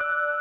you